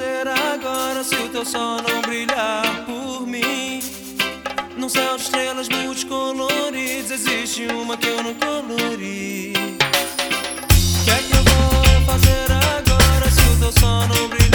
fazer agora se o teu sol não brilhar por mim? Num céu de estrelas multicoloridas existe uma que eu não colori. O que é que eu vou fazer agora se o teu sol não brilhar